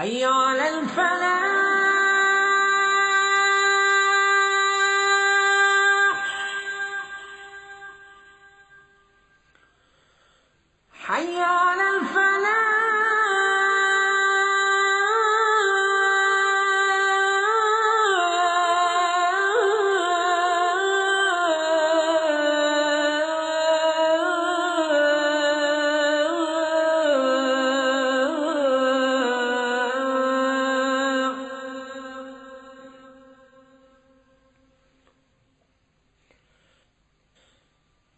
حي على الفلاح.